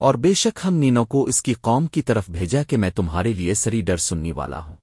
اور بے شک ہم نینوں کو اس کی قوم کی طرف بھیجا کہ میں تمہارے لیے سری ڈر سننی والا ہوں۔